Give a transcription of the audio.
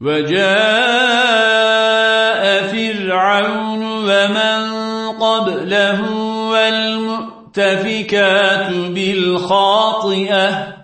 وجاء فرعون ومن قبله والمؤتفكات بالخاطئة